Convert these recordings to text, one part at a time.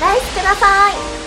ライスください。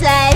say.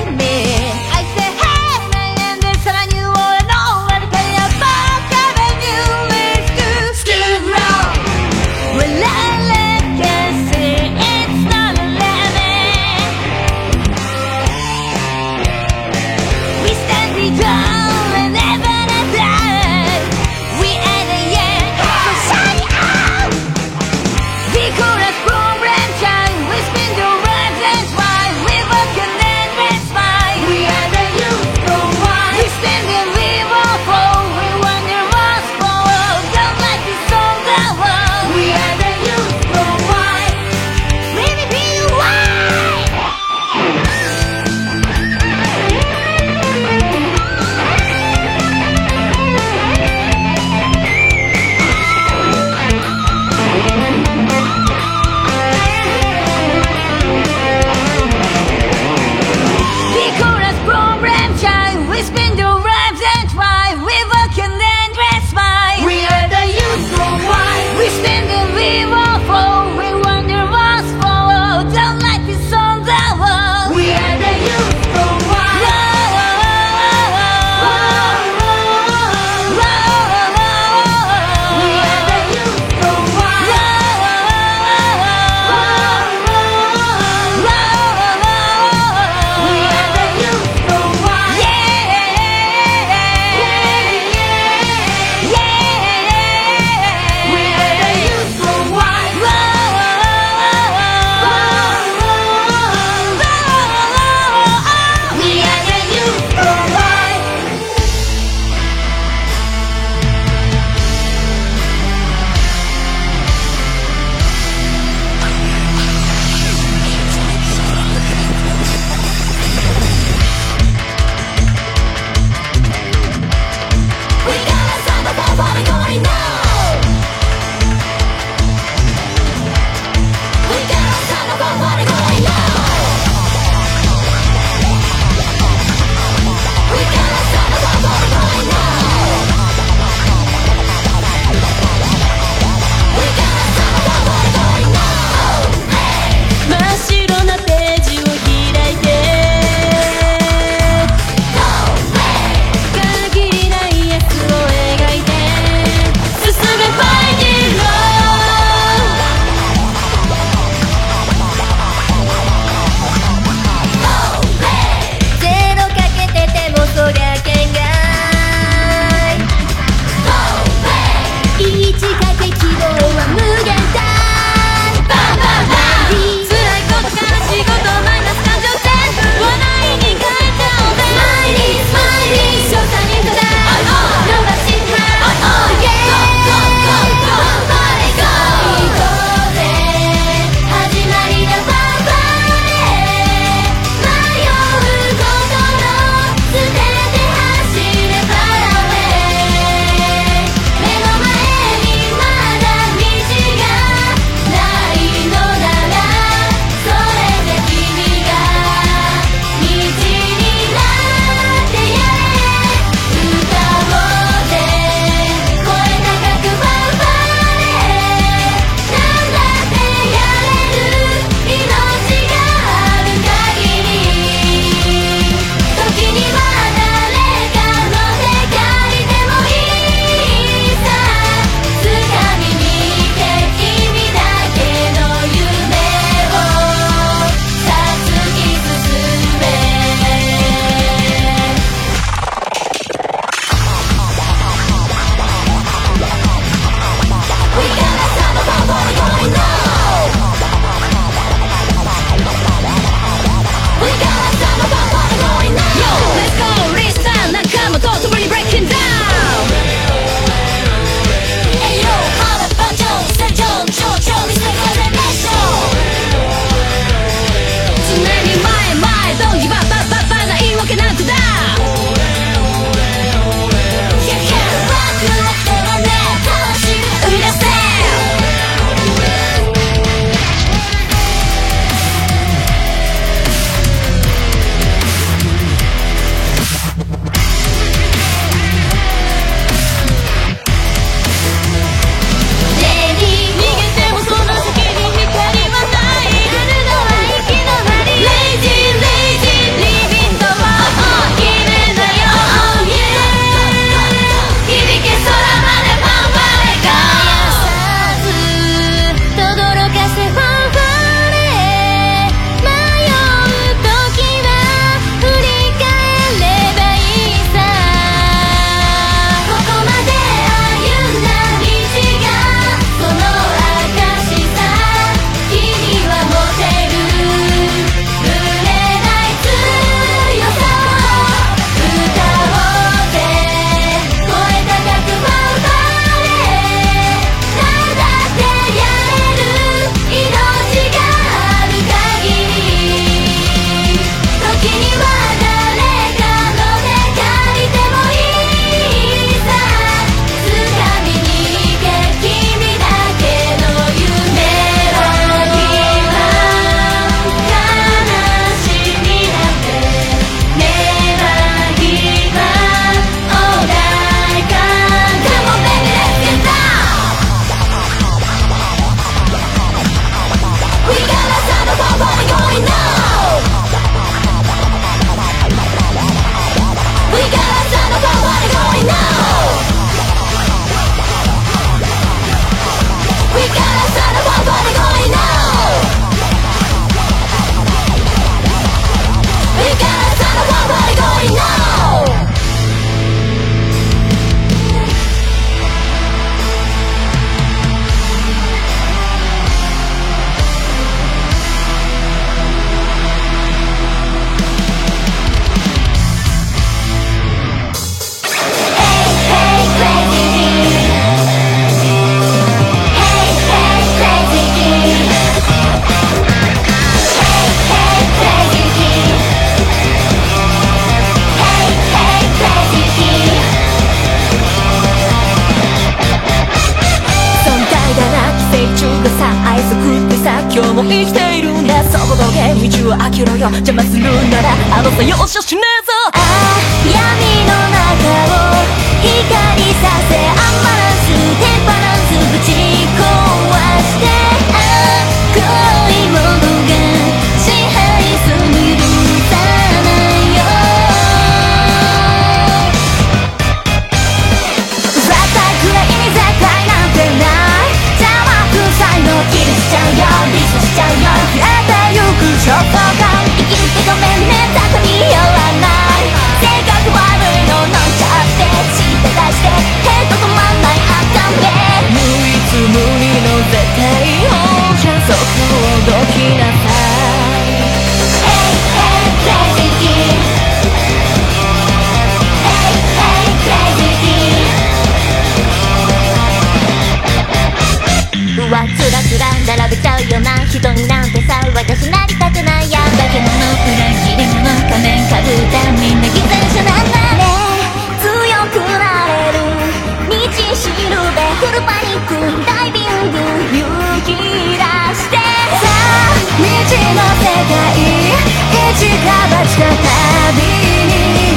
近場地旅に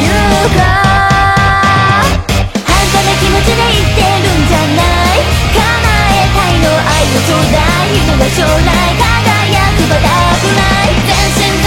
行こう。半端な気持ちで言ってるんじゃない。叶えたいの愛のちょうだいが将来輝くバタフライ全身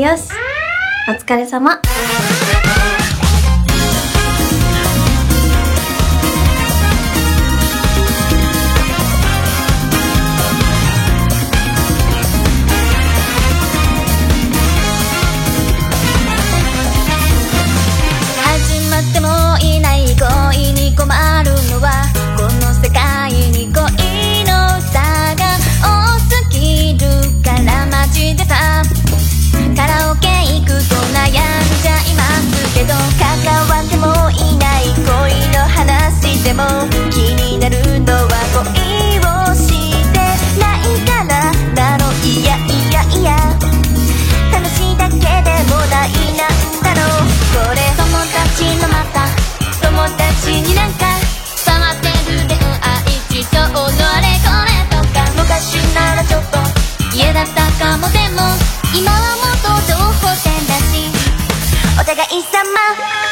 よし。お疲れ様。かもでも今はもっと情報戦だしお互い様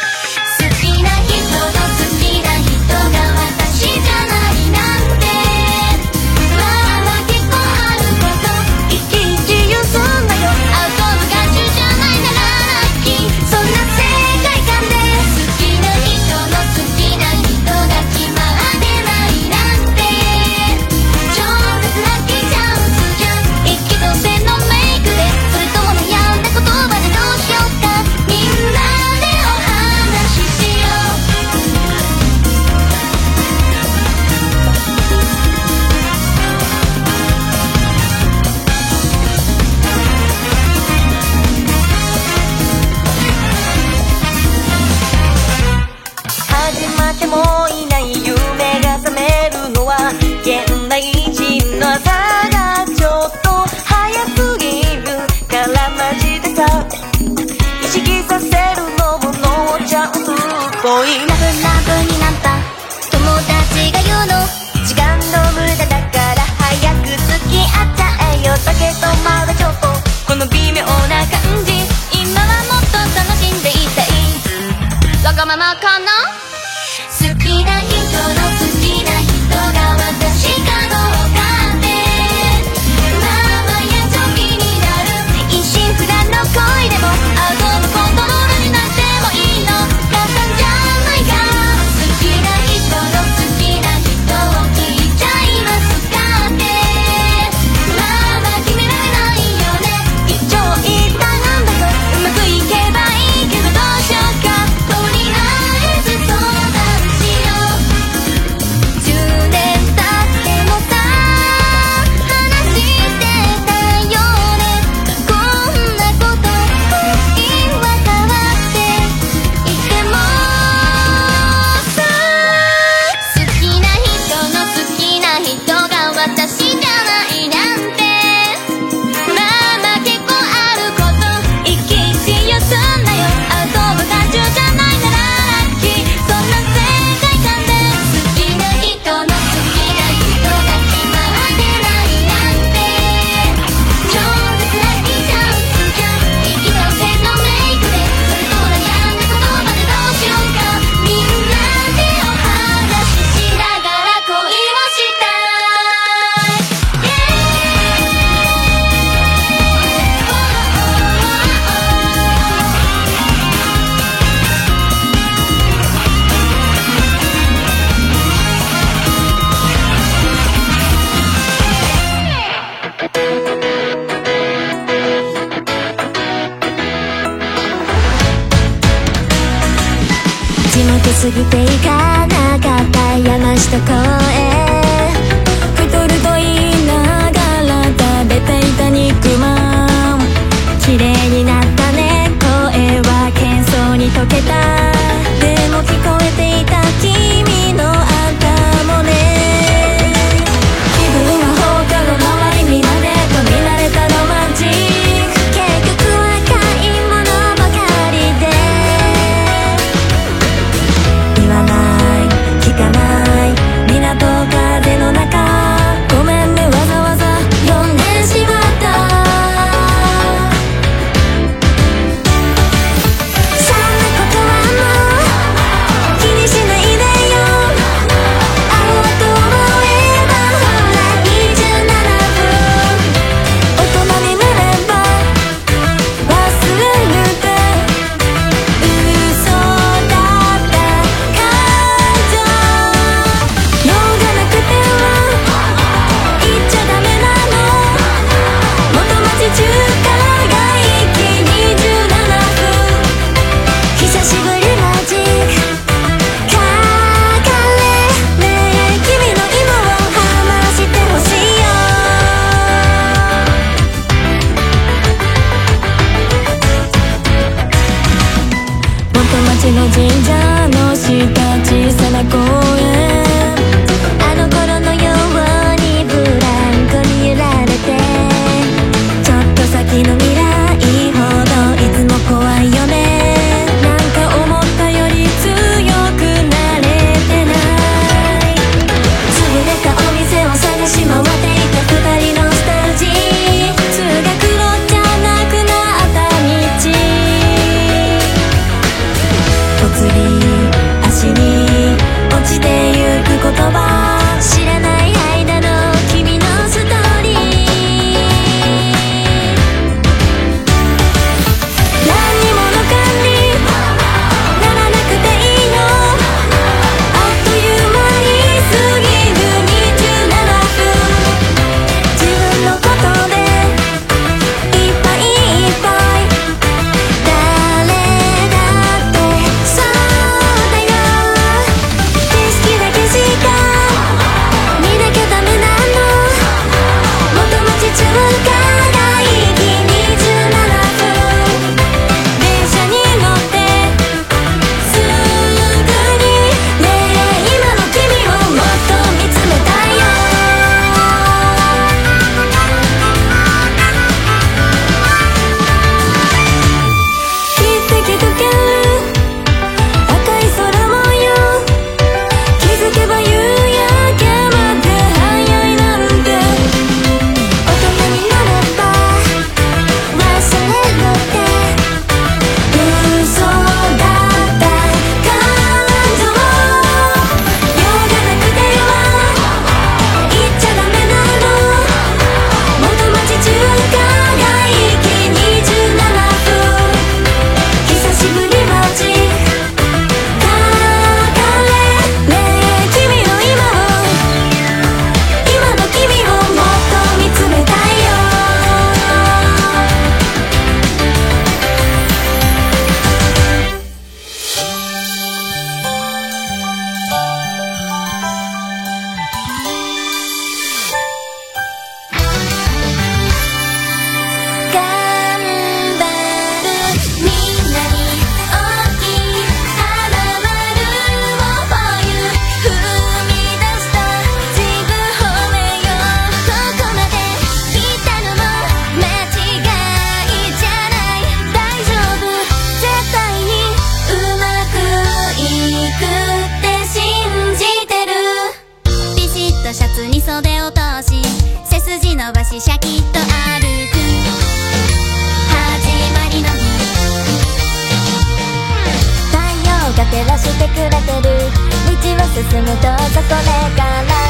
進むどうぞこれから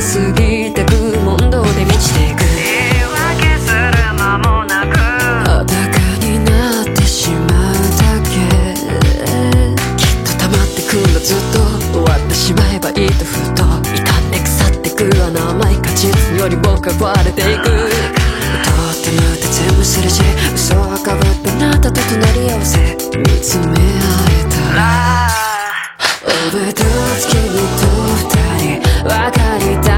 過ぎてく問答で満ちていく。言い訳する間もなく。裸になってしまうだけ。きっと溜まってくるずっと終わってしまえばいいとふと。傷んで腐ってくは穴甘い果実より僕は壊れていく。とってもて全部するし嘘はかぶってなったと隣り合わせ見つめ合えた。ら Overdose と二人分かりたい。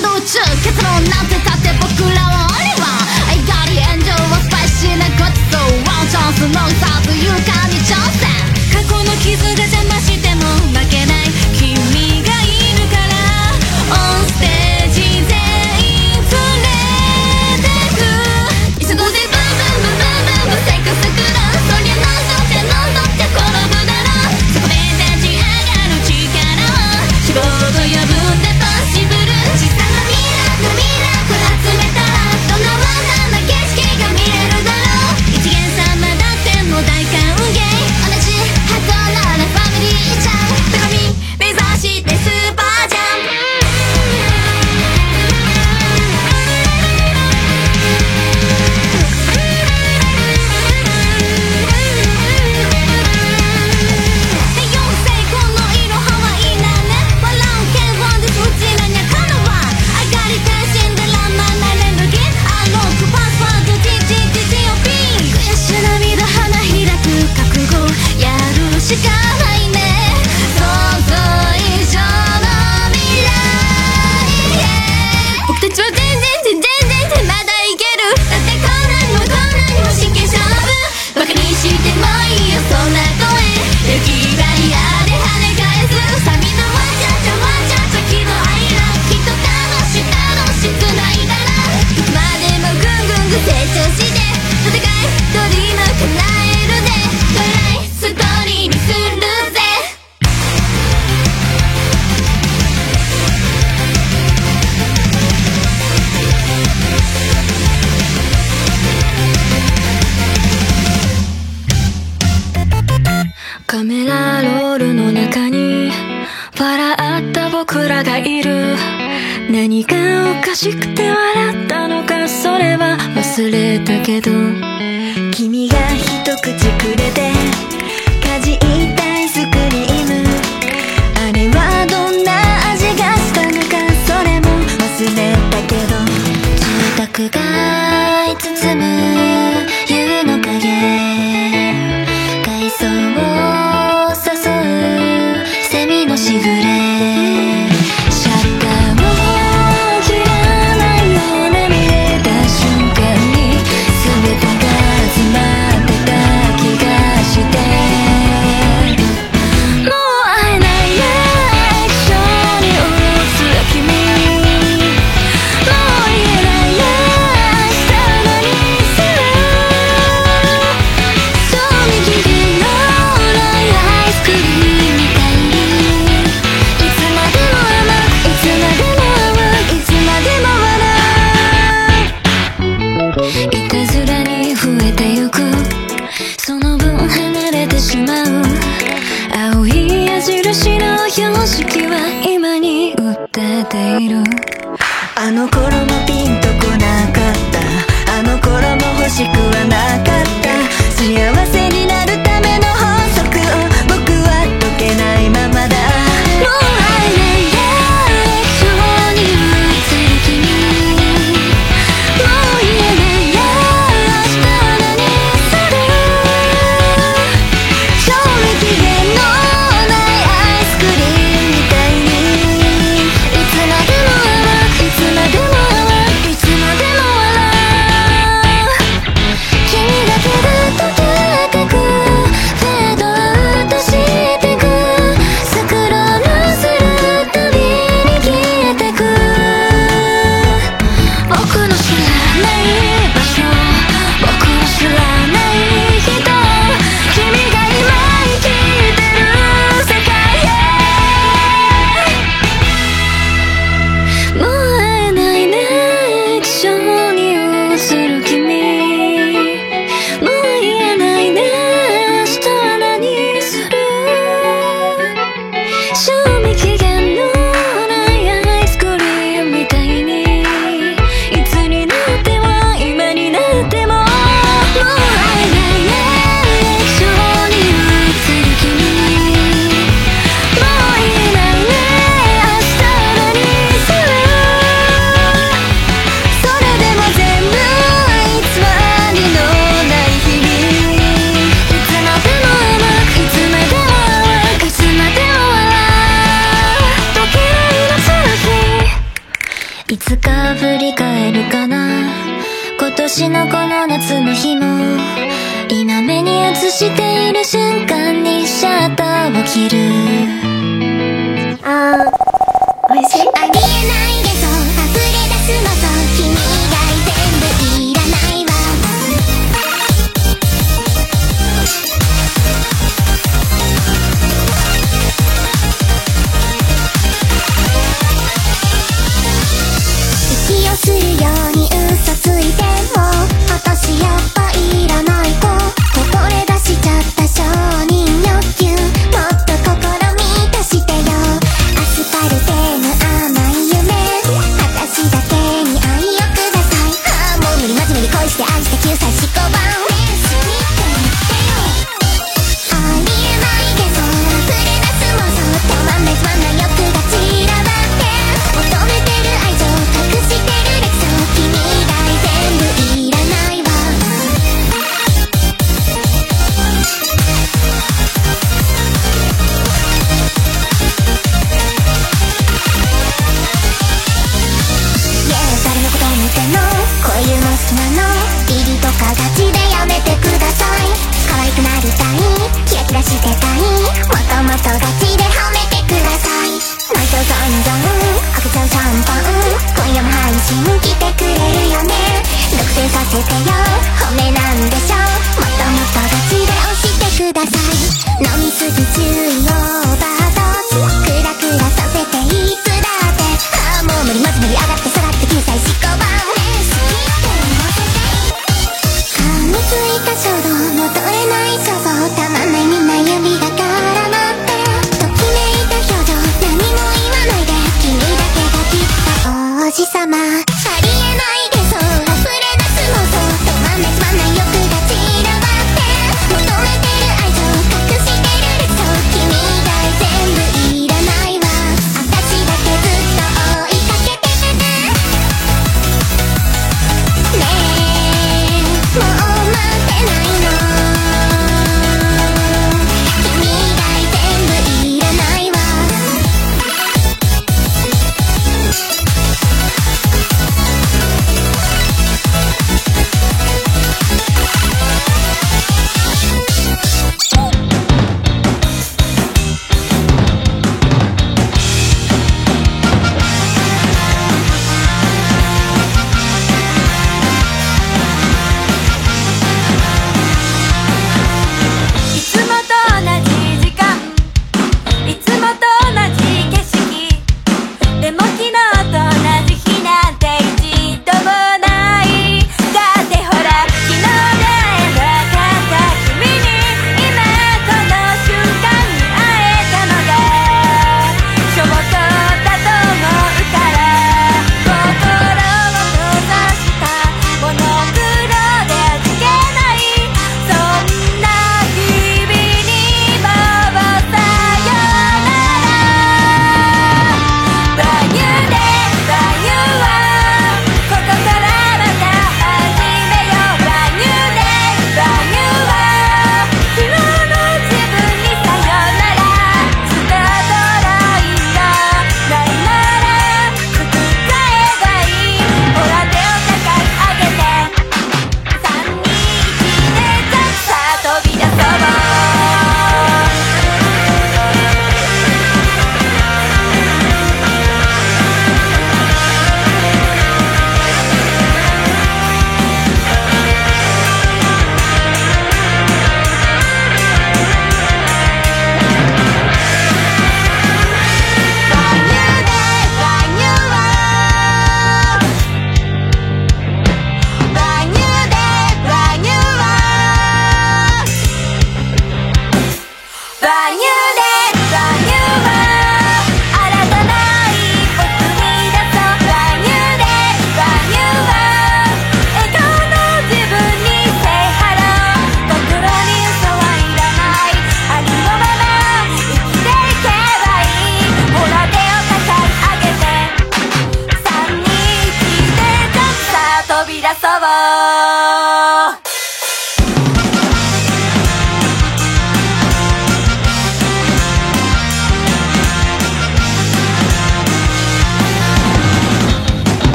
都这可怎么